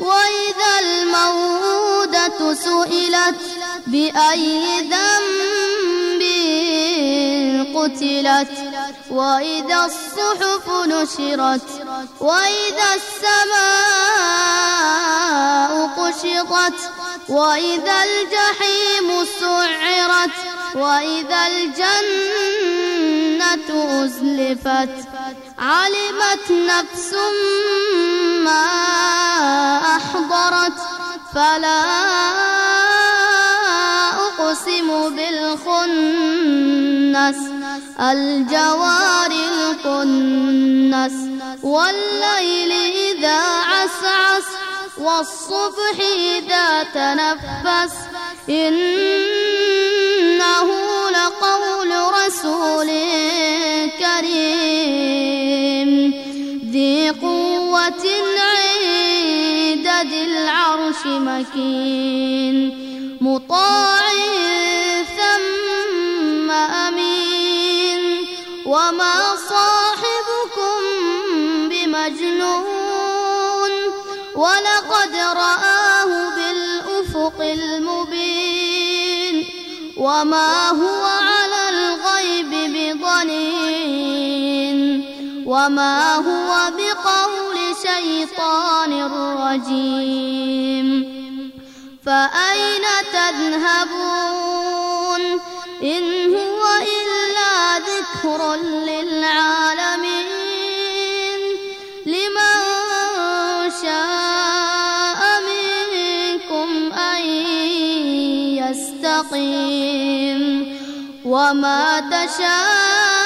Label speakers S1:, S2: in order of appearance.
S1: وإذا الموءودة سئلت بأي ذنب قتلت وإذا الصحف نشرت وإذا السماء قشطت وإذا الجحيم سعرت وإذا الجنة أزلفت علمت نفس ما أحضرت فلا أقسم بالخنس الجوار الكنس والليل إذا عسعس والصبح إذا تنفس إنه لقول رسول كريم ذي قوة العرش مكين. مطاع ثم أمين. وما صاحبكم بمجنون. ولقد رآه بالأفق المبين. وما هو على الغيب بضنين. وما هو بقول شيطان رجيم فأين تذهبون؟ إن هو إلا ذكر للعالمين. لمن شاء منكم أن يستقيم. وما تشاءون